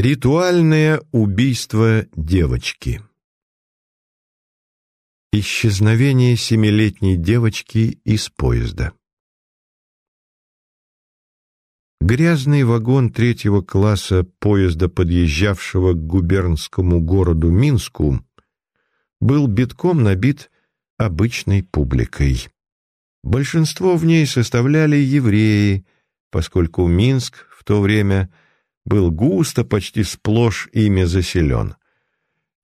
Ритуальное убийство девочки Исчезновение семилетней девочки из поезда Грязный вагон третьего класса поезда, подъезжавшего к губернскому городу Минску, был битком набит обычной публикой. Большинство в ней составляли евреи, поскольку Минск в то время – был густо, почти сплошь ими заселен.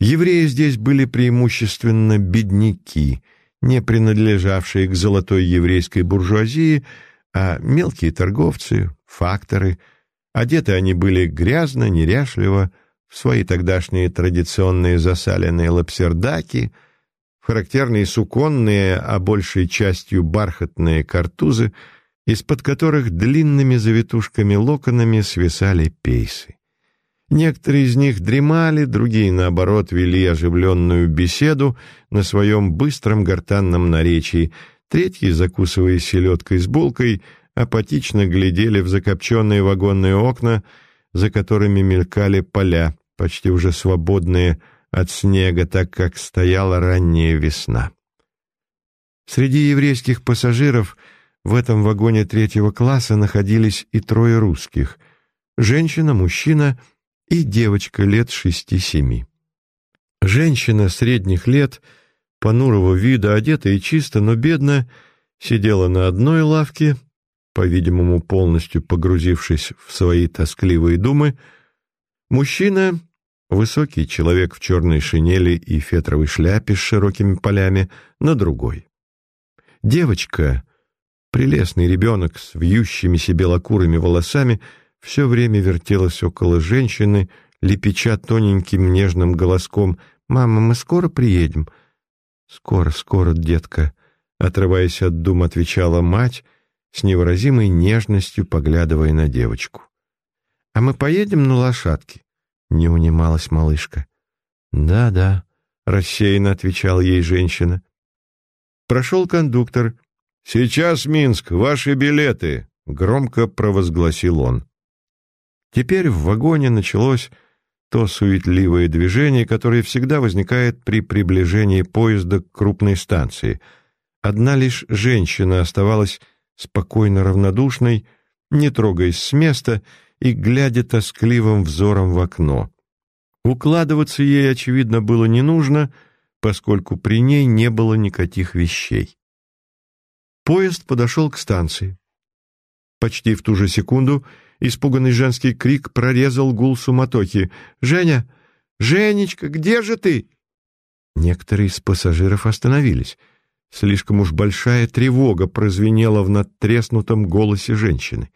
Евреи здесь были преимущественно бедняки, не принадлежавшие к золотой еврейской буржуазии, а мелкие торговцы, факторы. Одеты они были грязно, неряшливо, в свои тогдашние традиционные засаленные лапсердаки, в характерные суконные, а большей частью бархатные картузы — из-под которых длинными завитушками-локонами свисали пейсы. Некоторые из них дремали, другие, наоборот, вели оживленную беседу на своем быстром гортанном наречии, третьи, закусывая селедкой с булкой, апатично глядели в закопченные вагонные окна, за которыми мелькали поля, почти уже свободные от снега, так как стояла ранняя весна. Среди еврейских пассажиров – в этом вагоне третьего класса находились и трое русских — женщина, мужчина и девочка лет шести-семи. Женщина средних лет, понурого вида, одета и чисто, но бедно, сидела на одной лавке, по-видимому, полностью погрузившись в свои тоскливые думы. Мужчина, высокий человек в черной шинели и фетровой шляпе с широкими полями, на другой. Девочка — Прелестный ребенок с вьющимися белокурыми волосами все время вертелась около женщины, лепеча тоненьким нежным голоском «Мама, мы скоро приедем?» «Скоро, скоро, детка», — отрываясь от дум, отвечала мать, с невыразимой нежностью поглядывая на девочку. «А мы поедем на лошадке?» — не унималась малышка. «Да, да», — рассеянно отвечала ей женщина. Прошел кондуктор, «Сейчас, Минск, ваши билеты!» — громко провозгласил он. Теперь в вагоне началось то суетливое движение, которое всегда возникает при приближении поезда к крупной станции. Одна лишь женщина оставалась спокойно равнодушной, не трогаясь с места и глядя тоскливым взором в окно. Укладываться ей, очевидно, было не нужно, поскольку при ней не было никаких вещей. Поезд подошел к станции. Почти в ту же секунду испуганный женский крик прорезал гул суматохи. «Женя! Женечка, где же ты?» Некоторые из пассажиров остановились. Слишком уж большая тревога прозвенела в надтреснутом голосе женщины.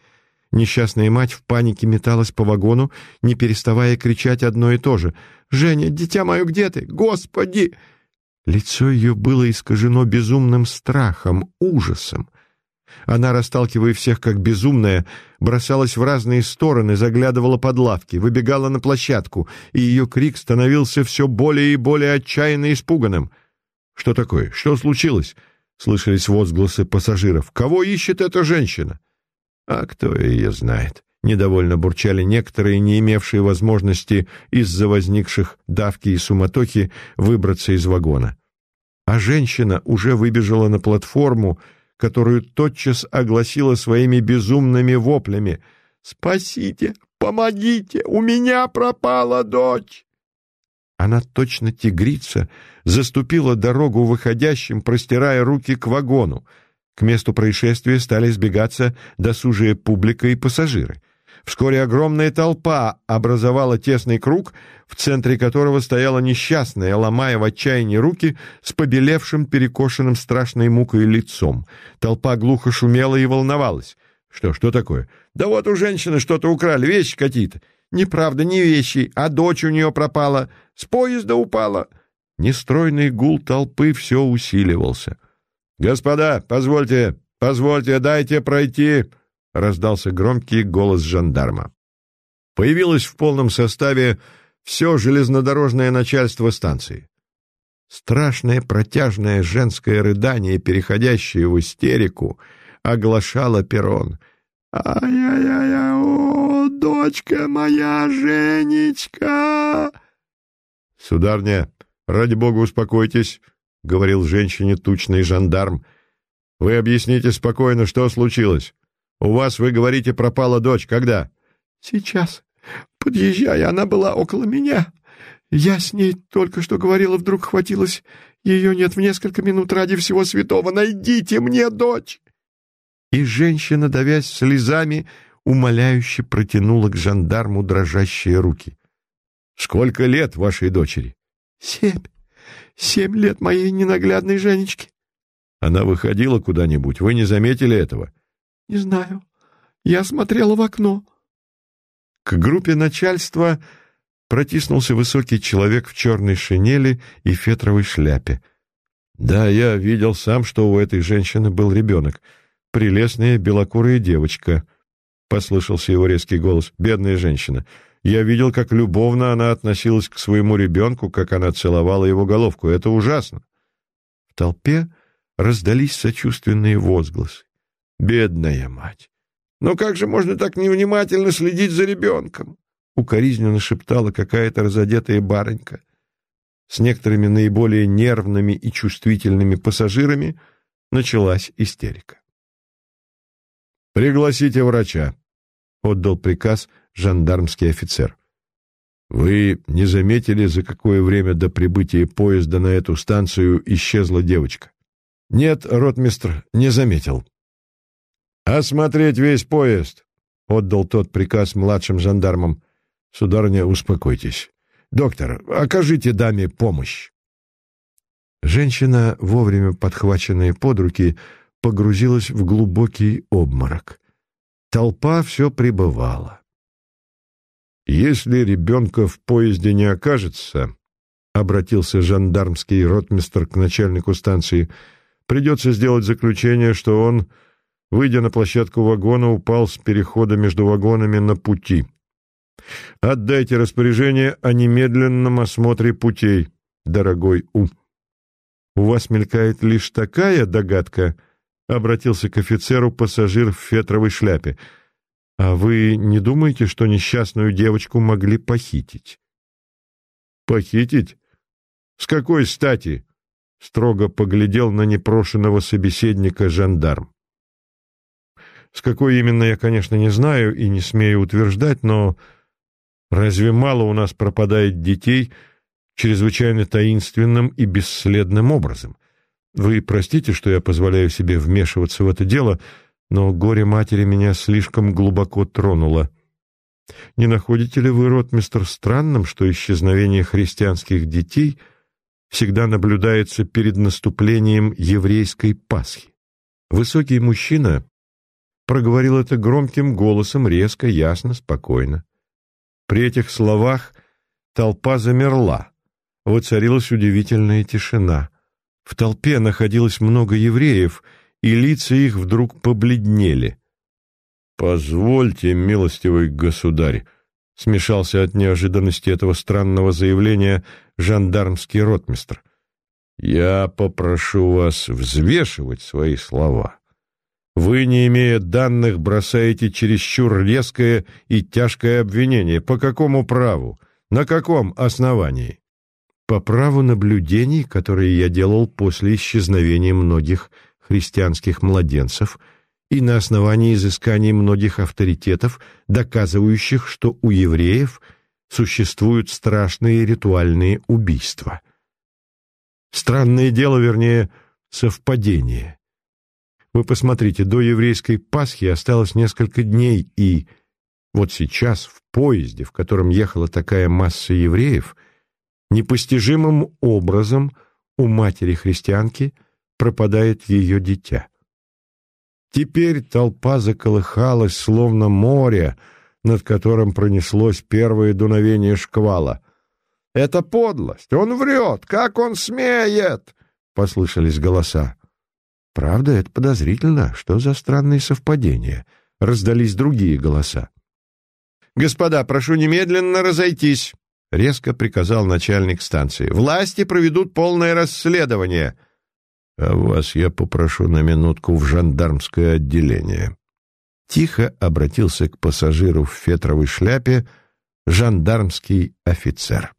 Несчастная мать в панике металась по вагону, не переставая кричать одно и то же. «Женя, дитя мое, где ты? Господи!» Лицо ее было искажено безумным страхом, ужасом. Она, расталкивая всех как безумная, бросалась в разные стороны, заглядывала под лавки, выбегала на площадку, и ее крик становился все более и более отчаянно испуганным. «Что такое? Что случилось?» — слышались возгласы пассажиров. «Кого ищет эта женщина?» «А кто ее знает?» — недовольно бурчали некоторые, не имевшие возможности из-за возникших давки и суматохи выбраться из вагона а женщина уже выбежала на платформу, которую тотчас огласила своими безумными воплями. «Спасите! Помогите! У меня пропала дочь!» Она точно тигрица заступила дорогу выходящим, простирая руки к вагону. К месту происшествия стали сбегаться досужая публика и пассажиры. Вскоре огромная толпа образовала тесный круг, в центре которого стояла несчастная, ломая в отчаянии руки с побелевшим, перекошенным страшной мукой лицом. Толпа глухо шумела и волновалась. «Что, что такое?» «Да вот у женщины что-то украли, вещи какие-то». «Неправда, не вещи, а дочь у нее пропала. С поезда упала». Нестройный гул толпы все усиливался. «Господа, позвольте, позвольте, дайте пройти!» — раздался громкий голос жандарма. Появилось в полном составе все железнодорожное начальство станции. Страшное протяжное женское рыдание, переходящее в истерику, оглашало перрон. «Ай-яй-яй, о, дочка моя, Женечка!» «Сударня, ради бога, успокойтесь», — говорил женщине тучный жандарм. «Вы объясните спокойно, что случилось. У вас, вы говорите, пропала дочь. Когда?» «Сейчас. Подъезжая, она была около меня. Я с ней только что говорила, вдруг хватилась. Ее нет в несколько минут ради всего святого. Найдите мне дочь!» И женщина, давясь слезами, умоляюще протянула к жандарму дрожащие руки. «Сколько лет вашей дочери?» «Семь. Семь лет моей ненаглядной Женечки». «Она выходила куда-нибудь? Вы не заметили этого?» «Не знаю. Я смотрела в окно». К группе начальства протиснулся высокий человек в черной шинели и фетровой шляпе. «Да, я видел сам, что у этой женщины был ребенок. Прелестная белокурая девочка», — послышался его резкий голос. «Бедная женщина. Я видел, как любовно она относилась к своему ребенку, как она целовала его головку. Это ужасно». В толпе раздались сочувственные возгласы. «Бедная мать! Но как же можно так невнимательно следить за ребенком?» укоризненно шептала какая-то разодетая барынька. С некоторыми наиболее нервными и чувствительными пассажирами началась истерика. «Пригласите врача», — отдал приказ жандармский офицер. «Вы не заметили, за какое время до прибытия поезда на эту станцию исчезла девочка?» «Нет, ротмистр, не заметил». «Осмотреть весь поезд», — отдал тот приказ младшим жандармам. «Сударыня, успокойтесь. Доктор, окажите даме помощь». Женщина, вовремя подхваченная под руки, погрузилась в глубокий обморок. Толпа все пребывала. «Если ребенка в поезде не окажется», — обратился жандармский ротмистр к начальнику станции, — «придется сделать заключение, что он, выйдя на площадку вагона, упал с перехода между вагонами на пути». Отдайте распоряжение о немедленном осмотре путей, дорогой У. У вас мелькает лишь такая догадка, обратился к офицеру пассажир в фетровой шляпе. А вы не думаете, что несчастную девочку могли похитить? Похитить? С какой стати? Строго поглядел на непрошенного собеседника жандарм. С какой именно я, конечно, не знаю и не смею утверждать, но Разве мало у нас пропадает детей чрезвычайно таинственным и бесследным образом? Вы простите, что я позволяю себе вмешиваться в это дело, но горе матери меня слишком глубоко тронуло. Не находите ли вы, ротмистр, странным, что исчезновение христианских детей всегда наблюдается перед наступлением еврейской Пасхи? Высокий мужчина проговорил это громким голосом, резко, ясно, спокойно. При этих словах толпа замерла. Воцарилась удивительная тишина. В толпе находилось много евреев, и лица их вдруг побледнели. «Позвольте, милостивый государь», — смешался от неожиданности этого странного заявления жандармский ротмистр. «Я попрошу вас взвешивать свои слова. Вы, не имея данных, бросаете чересчур резкое и тяжкое обвинение. По какому праву? На каком основании? По праву наблюдений, которые я делал после исчезновения многих христианских младенцев и на основании изысканий многих авторитетов, доказывающих, что у евреев существуют страшные ритуальные убийства. Странное дело, вернее, совпадение. Вы посмотрите, до еврейской Пасхи осталось несколько дней, и вот сейчас в поезде, в котором ехала такая масса евреев, непостижимым образом у матери-христианки пропадает ее дитя. Теперь толпа заколыхалась, словно море, над которым пронеслось первое дуновение шквала. «Это подлость! Он врет! Как он смеет!» — послышались голоса. Правда, это подозрительно. Что за странные совпадения? Раздались другие голоса. «Господа, прошу немедленно разойтись», — резко приказал начальник станции. «Власти проведут полное расследование». «А вас я попрошу на минутку в жандармское отделение», тихо обратился к пассажиру в фетровой шляпе жандармский офицер.